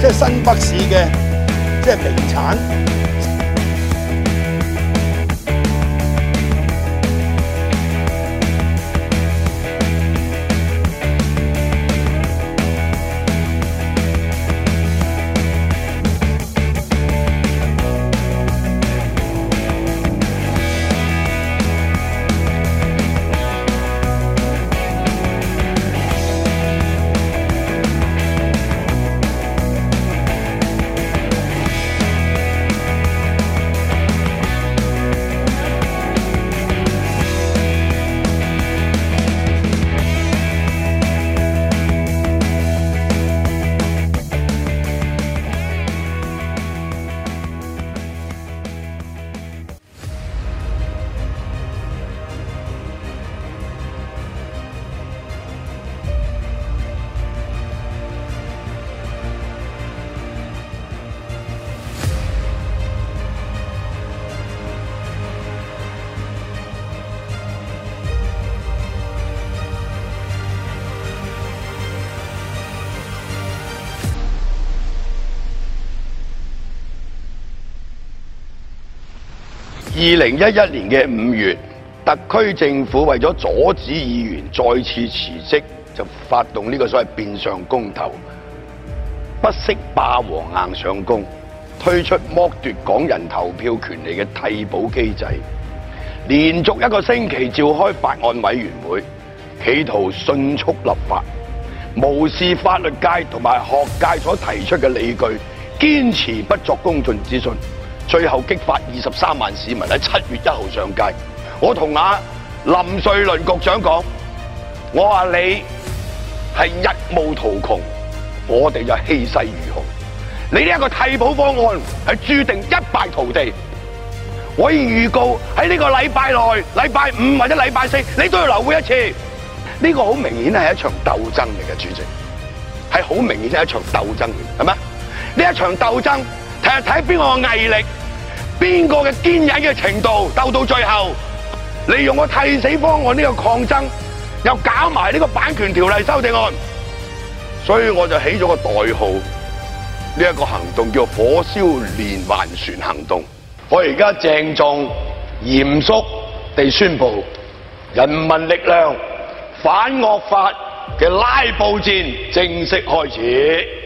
即係新北市嘅即係名產。二零一一年嘅五月，特区政府为咗阻止议员再次辞职，就发动呢个所谓变相公投，不惜霸王硬上弓，推出剥夺港人投票权利嘅替补机制，连续一个星期召开法案委员会，企图迅速立法，无视法律界同埋学界所提出嘅理据，坚持不作公信咨询。最后激发二十三万市民喺七月一号上街。我同阿林瑞麟局长讲，我话你系一暮途穷，我哋就气势如虹。你呢一个替补方案系注定一败涂地。我以预告喺呢个礼拜内，礼拜五或者礼拜四你都要留会一次。呢个好明显系一场斗争嚟嘅，主席系好明显系一场斗争，系咪？呢一场斗争。系睇边个毅力，边个嘅坚忍嘅程度，斗到最后，利用我替死方案呢个抗争，又搞埋呢个版权条例修订案，所以我就起咗个代号，呢一个行动叫火烧连环船行动。我而家郑重严肃地宣布，人民力量反恶法嘅拉布战正式开始。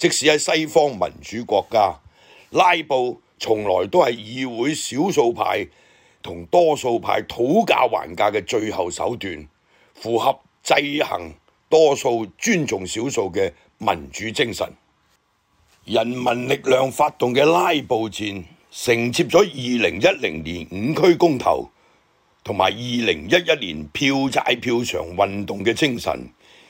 即使喺西方民主國家，拉布從來都係議會少數派同多數派討價還價嘅最後手段，符合制衡多數尊重少數嘅民主精神。人民力量發動嘅拉布戰，承接咗二零一零年五區公投同埋二零一一年票債票場運動嘅精神。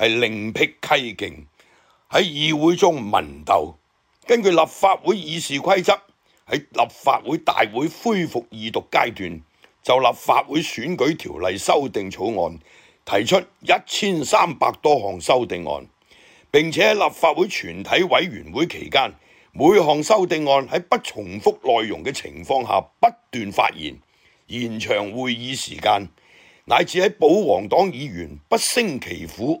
係另辟蹊徑喺議會中文鬥，根據立法會議事規則，喺立法會大會恢復二讀階段，就立法會選舉條例修訂草案提出一千三百多項修訂案，並且喺立法會全體委員會期間，每項修訂案喺不重複內容嘅情況下不斷發言，延長會議時間，乃至喺保皇黨議員不勝其苦。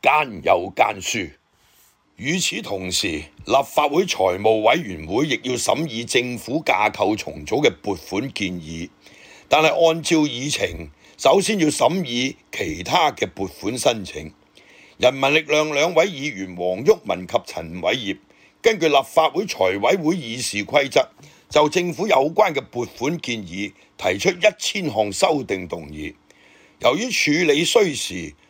兼有兼输，与此同时，立法会财务委员会亦要审议政府架构重组嘅拨款建议，但系按照议程，首先要审议其他嘅拨款申请。人民力量两位议员黄毓民及陈伟业根据立法会财委会议事规则，就政府有关嘅拨款建议提出一千项修订动议。由于处理需时。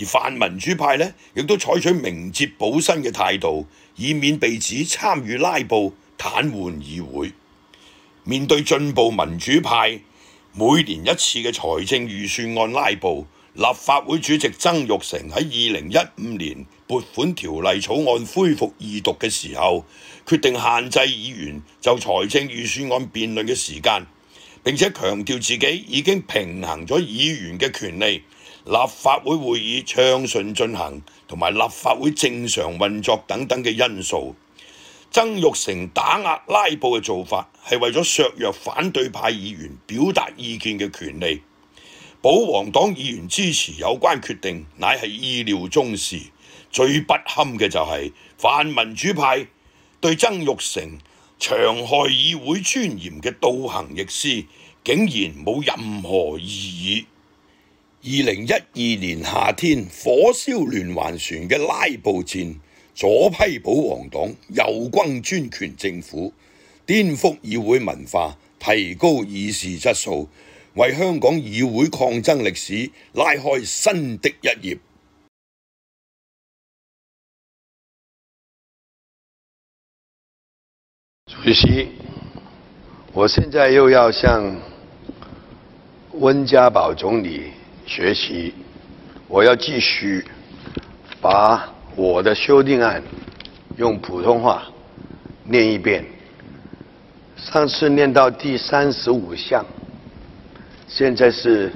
而泛民主派呢，亦都採取明哲保身嘅態度，以免被指參與拉布、瘫痪議會。面對進步民主派每年一次嘅財政預算案拉布，立法會主席曾玉成喺二零一五年撥款條例草案恢復二讀嘅時候，決定限制議員就財政預算案辯論嘅時間，並且強調自己已經平衡咗議員嘅權利。立法會會議暢順進行同埋立法會正常運作等等嘅因素，曾玉成打壓拉布嘅做法係為咗削弱反對派議員表達意見嘅權利。保皇黨議員支持有關決定，乃係意料中事。最不堪嘅就係泛民主派對曾玉成長害議會尊嚴嘅道行逆施，竟然冇任何異議。二零一二年夏天，火烧连环船嘅拉布战，左批保皇党，右军专权政府，颠覆议会文化，提高议事质素，为香港议会抗争历史拉开新的一页。主席，我现在又要向温家宝总理。学习，我要继续把我的修订案用普通话念一遍。上次念到第三十五项，现在是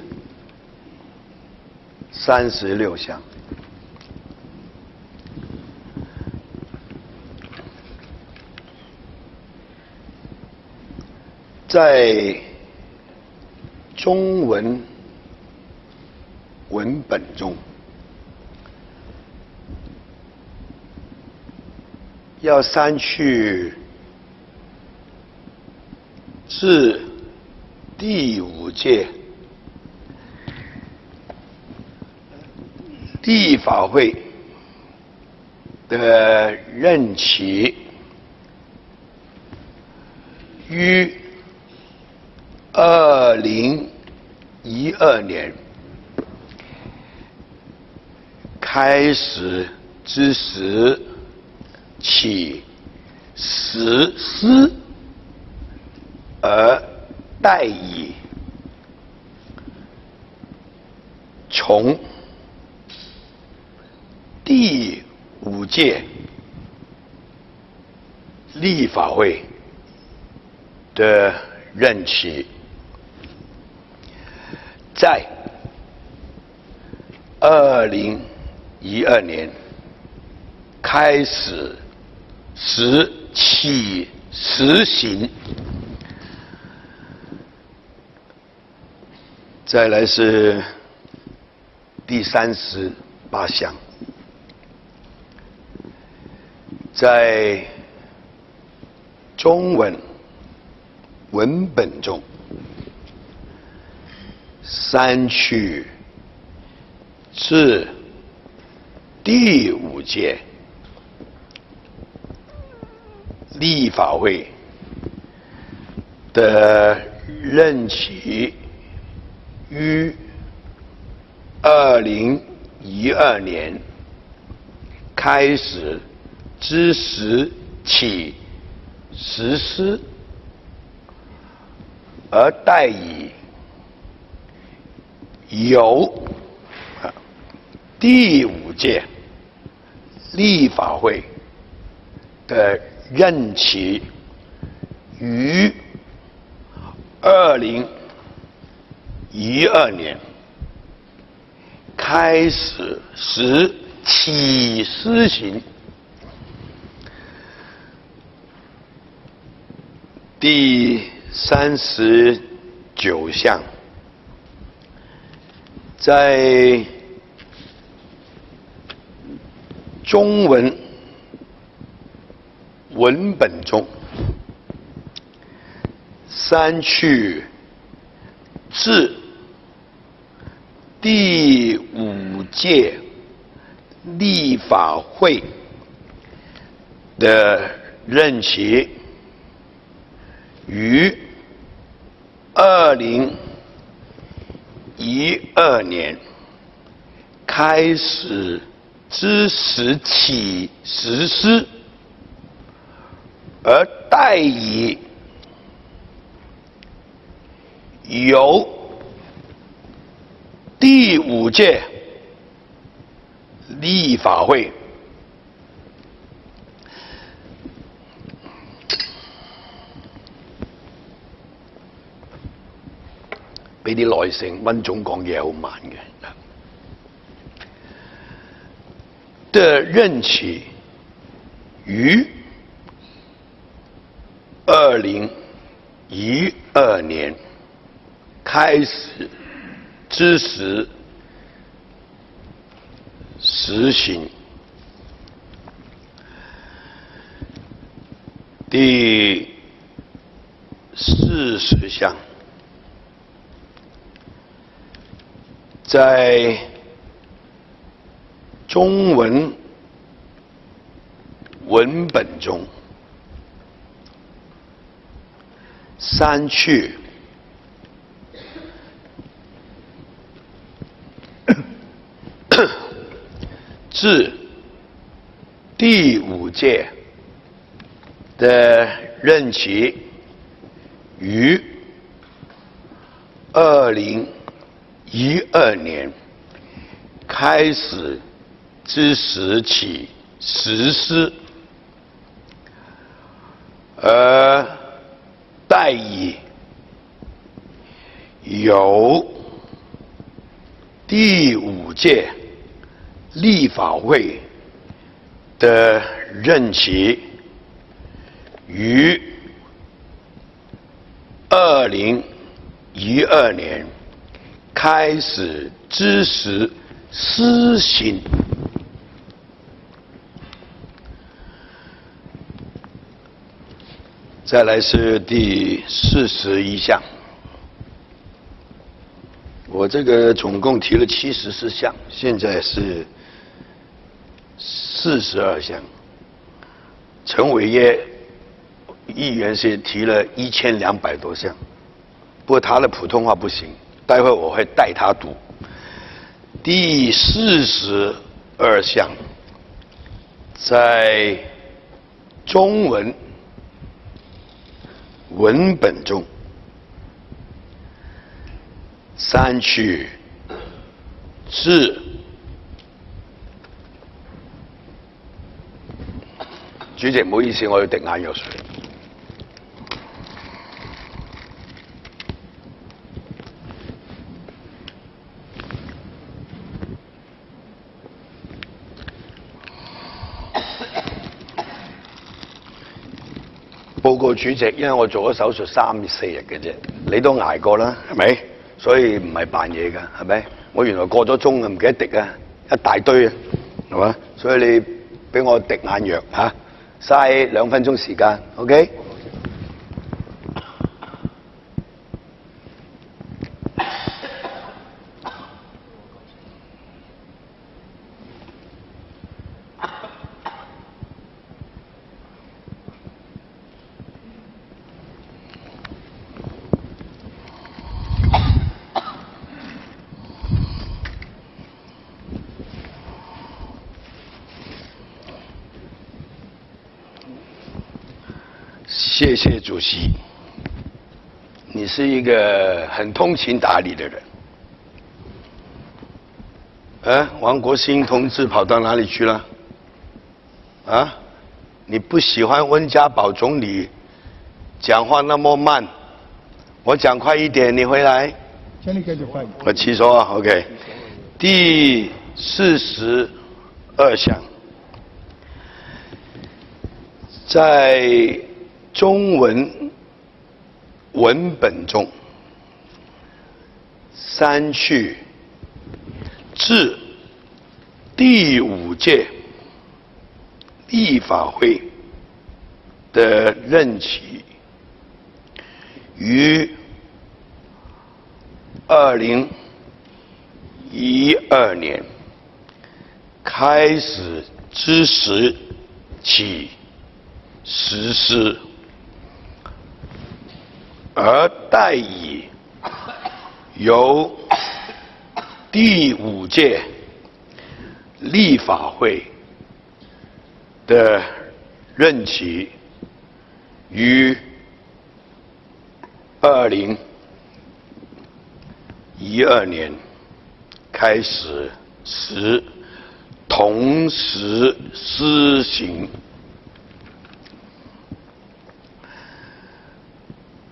三十六项，在中文。文本中要删去至第五届立法会的任期于二零一二年。开始之时，起实施而待以从第五届立法会的任期，在二零。一二年，开始实起实行。再来是第三十八项，在中文文本中删去是。第五届立法会的任期于二零一二年开始之时起实施，而代以由第五届。立法会的任期于二零一二年开始，实起施行第三十九项，在。中文文本中，删去“自第五届立法会的任期于二零一二年开始。”之時起实施，而代以由第五届立法会。俾啲耐性，温总讲嘢好慢嘅。的任期于二零一二年开始，支持实行第四十项，在。中文文本中，删去自 第五届的任期于二零一二年开始。知识起实施，而待以由第五届立法会的任期于二零一二年开始支持施行。再来是第四十一项，我这个总共提了七十四项，现在是四十二项。陈伟业议员先提了一千两百多项，不过他的普通话不行，待会我会带他读。第四十二项，在中文。文本中，三删是主席，不好意思，我要滴眼药水。主席，因为我做咗手術三四日嘅啫，你都挨過啦，係咪？所以唔係扮嘢㗎，係咪？我原來過咗鐘啊，唔記得滴啊，一大堆啊，係嘛？所以你俾我滴眼藥吓，嘥兩分鐘時間，OK？谢主席，你是一个很通情达理的人。啊，王国兴同志跑到哪里去了？啊，你不喜欢温家宝总理讲话那么慢，我讲快一点，你回来。我七续说，OK，第四十二项，在。中文文本中删去至第五届立法会的任期于二零一二年开始之时起实施。而代以由第五届立法会的任期于二零一二年开始时，同时施行。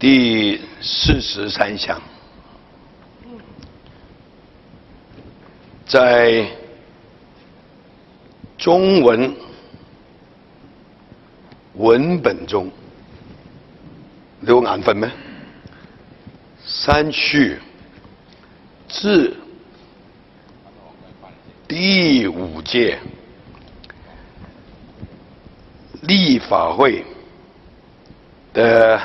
第四十三项，在中文文本中，留案分吗？三去至第五届立法会的。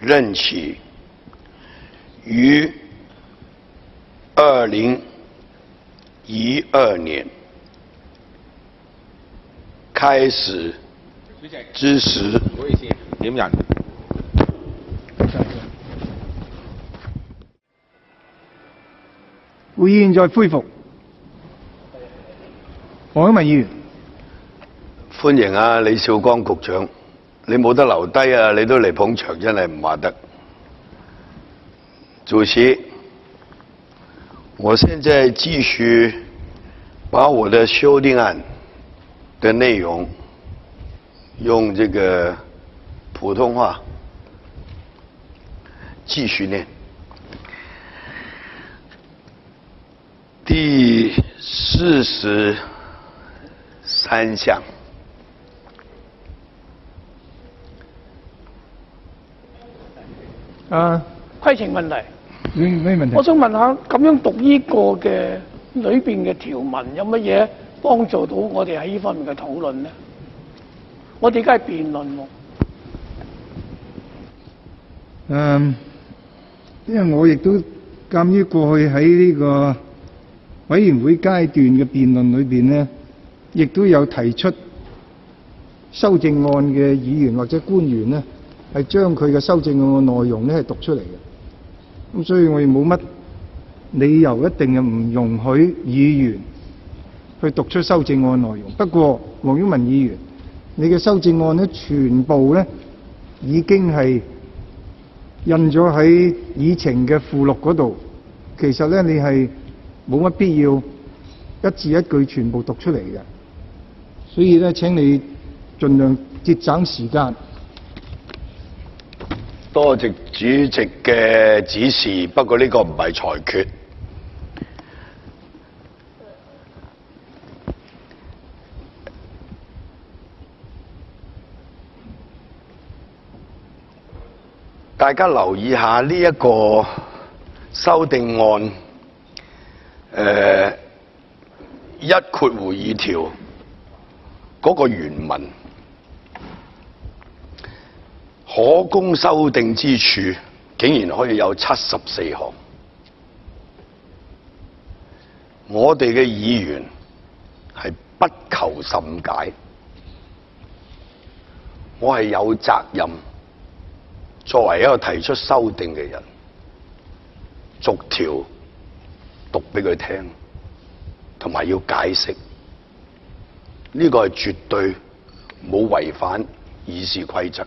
任期于二零一二年开始之时，你们讲？会议在恢复。黄海文议员，欢迎啊，李秀光局长。你冇得留低啊！你都嚟捧場，真系唔話得。主席，我現在繼續把我的修訂案的內容用這個普通話繼續念第四十三項。啊，規程問題。議咩問題？我想問下，咁樣讀呢個嘅裏邊嘅條文，有乜嘢幫助到我哋喺呢方面嘅討論咧？我哋而家係辯論喎。嗯，因為我亦都鑑於過去喺呢個委員會階段嘅辯論裏邊咧，亦都有提出修正案嘅議員或者官員咧。係將佢嘅修正案嘅內容咧，係讀出嚟嘅。咁所以我哋冇乜理由一定系唔容許議員去讀出修正案嘅內容。不過黃毓民議員，你嘅修正案咧，全部咧已經係印咗喺議程嘅附錄嗰度。其實咧，你係冇乜必要一字一句全部讀出嚟嘅。所以咧，請你尽量節省時間。多謝主席嘅指示，不過呢個唔係裁決。大家留意下呢一個修訂案，誒一括會議條嗰個原文。我公修定之處，竟然可以有七十四項。我哋嘅議員係不求甚解，我係有責任作為一個提出修订嘅人，逐條讀俾佢聽，同埋要解釋。呢個係絕對冇違反議事規則。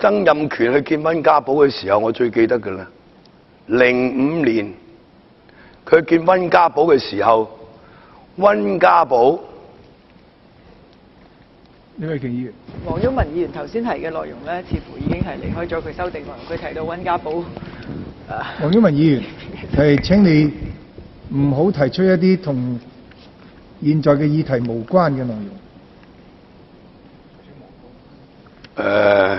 曾蔭權去見温家寶嘅時候，我最記得嘅啦。零五年佢見温家寶嘅時候，温家寶，呢位議員，黃毓民議員頭先提嘅內容咧，似乎已經係離開咗佢修訂文。佢提到温家寶，黃毓民議員係請你唔好提出一啲同現在嘅議題無關嘅內容。誒。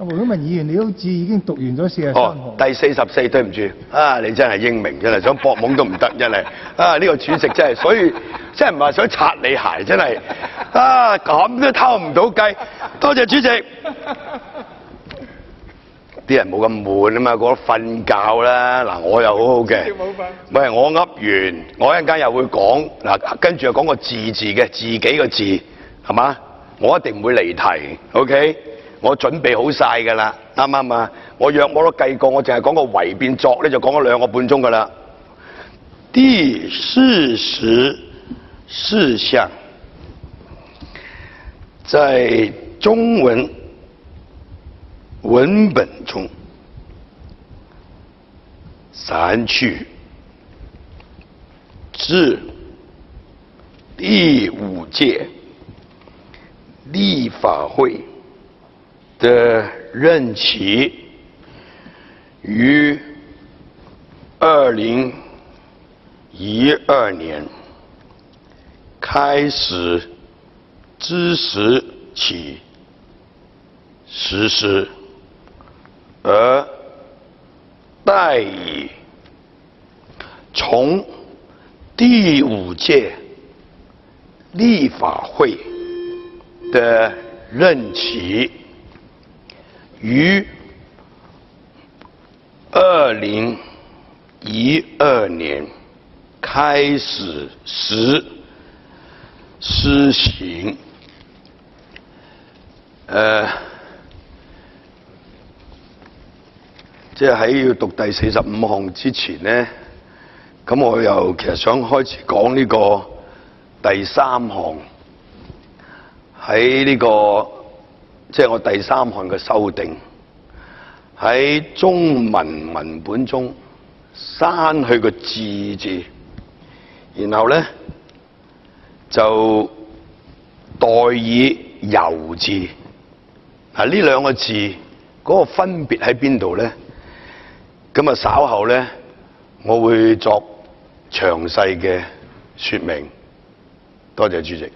黃國明議員，你好似已經讀完咗四日第四十四，對唔住，啊，你真係英明，真係想博懵都唔得，真係。啊，呢個主席真係，所以真係唔系想擦你鞋，真係。啊，咁都偷唔到雞。多謝主席。啲人冇咁悶啊嘛，過得瞓覺啦。嗱，我又好好嘅。喂，我噏完，我一間又會講嗱，跟住又講個字字嘅字幾個字，係嘛？我一定唔會离题 OK。我準備好晒㗎啦，啱唔啱啊？我約我都計過，我淨係講個為變作咧，就講咗兩個半鐘㗎啦。第四十四項在中文文本中散去至第五屆立法會。的任期于二零一二年开始知识起实施，而代以从第五届立法会的任期。于二零一二年开始实施行，呃，即系喺要读第四十五项之前呢，咁我又其实想开始讲呢个第三项喺呢个。即係我第三項嘅修訂，喺中文文本中刪去個字字，然後咧就代以由字。啊，呢兩個字嗰個分別喺邊度咧？咁啊，稍後咧我會作詳細嘅説明。多謝主席。